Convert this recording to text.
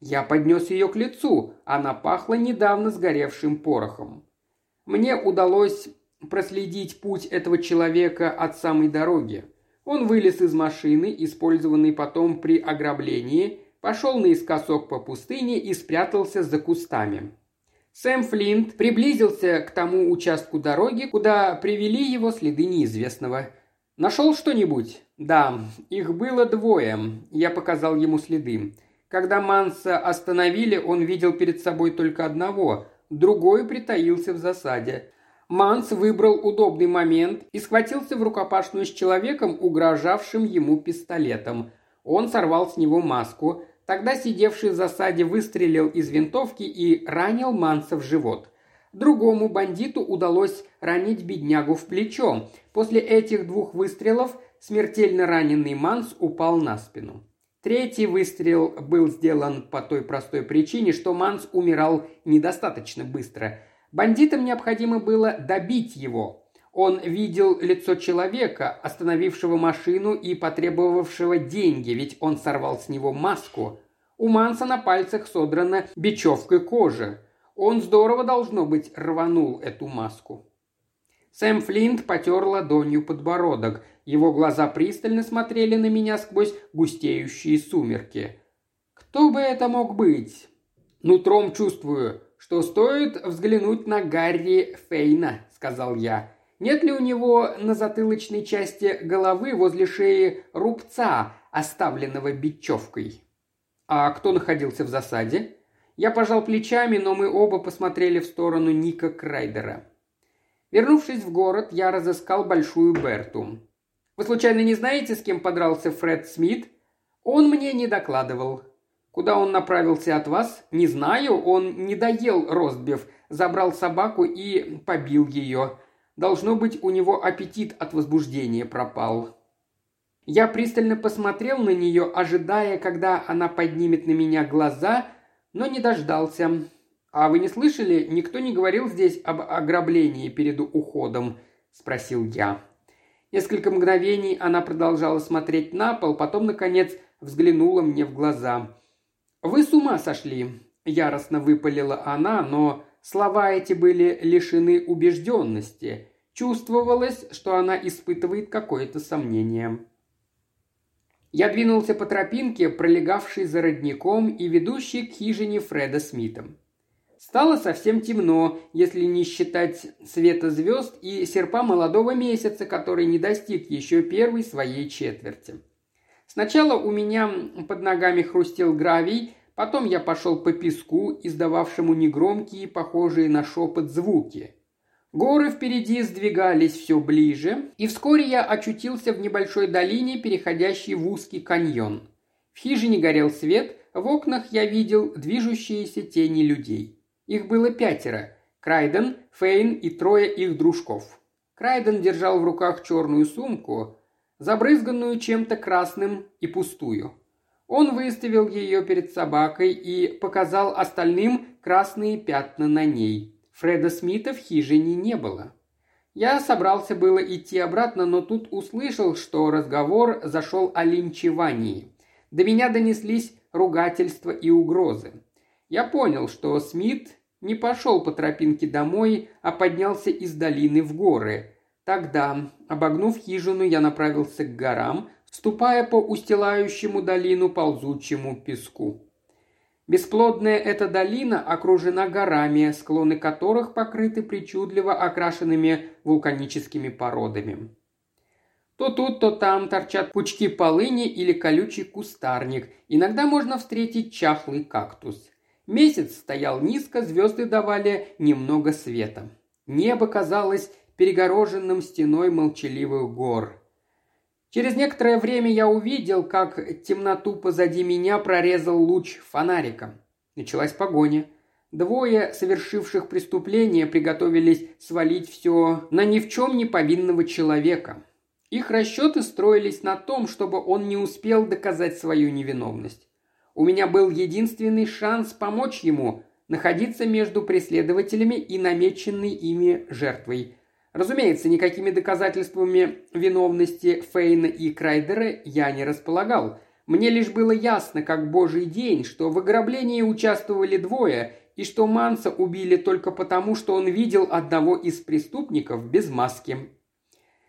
Я поднес ее к лицу, она пахла недавно сгоревшим порохом. Мне удалось проследить путь этого человека от самой дороги. Он вылез из машины, использованной потом при ограблении, пошел наискосок по пустыне и спрятался за кустами. Сэм Флинт приблизился к тому участку дороги, куда привели его следы неизвестного. «Нашел что-нибудь?» «Да, их было двое. Я показал ему следы. Когда Манса остановили, он видел перед собой только одного, другой притаился в засаде. Манс выбрал удобный момент и схватился в рукопашную с человеком, угрожавшим ему пистолетом. Он сорвал с него маску. Тогда сидевший в засаде выстрелил из винтовки и ранил Манса в живот. Другому бандиту удалось ранить беднягу в плечо. После этих двух выстрелов смертельно раненый Манс упал на спину. Третий выстрел был сделан по той простой причине, что Манс умирал недостаточно быстро. Бандитам необходимо было добить его. Он видел лицо человека, остановившего машину и потребовавшего деньги, ведь он сорвал с него маску. У Манса на пальцах содрана бечевка кожи. Он здорово, должно быть, рванул эту маску. Сэм Флинт потер ладонью подбородок. Его глаза пристально смотрели на меня сквозь густеющие сумерки. «Кто бы это мог быть?» «Нутром чувствую, что стоит взглянуть на Гарри Фейна», — сказал я. «Нет ли у него на затылочной части головы возле шеи рубца, оставленного бечевкой?» «А кто находился в засаде?» Я пожал плечами, но мы оба посмотрели в сторону Ника Крайдера. Вернувшись в город, я разыскал Большую Берту. «Вы случайно не знаете, с кем подрался Фред Смит?» «Он мне не докладывал». «Куда он направился от вас?» «Не знаю, он не доел ростбиф, забрал собаку и побил ее. Должно быть, у него аппетит от возбуждения пропал». Я пристально посмотрел на нее, ожидая, когда она поднимет на меня глаза, но не дождался. «А вы не слышали, никто не говорил здесь об ограблении перед уходом?» – спросил я. Несколько мгновений она продолжала смотреть на пол, потом, наконец, взглянула мне в глаза. «Вы с ума сошли!» – яростно выпалила она, но слова эти были лишены убежденности. Чувствовалось, что она испытывает какое-то сомнение. Я двинулся по тропинке, пролегавшей за родником и ведущей к хижине Фреда Смита. Стало совсем темно, если не считать света звезд и серпа молодого месяца, который не достиг еще первой своей четверти. Сначала у меня под ногами хрустел гравий, потом я пошел по песку, издававшему негромкие, похожие на шепот звуки. Горы впереди сдвигались все ближе, и вскоре я очутился в небольшой долине, переходящей в узкий каньон. В хижине горел свет, в окнах я видел движущиеся тени людей. Их было пятеро – Крайден, Фейн и трое их дружков. Крайден держал в руках черную сумку, забрызганную чем-то красным и пустую. Он выставил ее перед собакой и показал остальным красные пятна на ней. Фреда Смита в хижине не было. Я собрался было идти обратно, но тут услышал, что разговор зашел о линчевании. До меня донеслись ругательства и угрозы. Я понял, что Смит не пошел по тропинке домой, а поднялся из долины в горы. Тогда, обогнув хижину, я направился к горам, ступая по устилающему долину ползучему песку. Бесплодная эта долина окружена горами, склоны которых покрыты причудливо окрашенными вулканическими породами. То тут, то там торчат пучки полыни или колючий кустарник. Иногда можно встретить чахлый кактус. Месяц стоял низко, звезды давали немного света. Небо казалось перегороженным стеной молчаливых гор. Через некоторое время я увидел, как темноту позади меня прорезал луч фонарика. Началась погоня. Двое совершивших преступление приготовились свалить все на ни в чем не повинного человека. Их расчеты строились на том, чтобы он не успел доказать свою невиновность. У меня был единственный шанс помочь ему находиться между преследователями и намеченной ими жертвой. Разумеется, никакими доказательствами виновности Фейна и Крайдера я не располагал. Мне лишь было ясно, как божий день, что в ограблении участвовали двое, и что Манса убили только потому, что он видел одного из преступников без маски.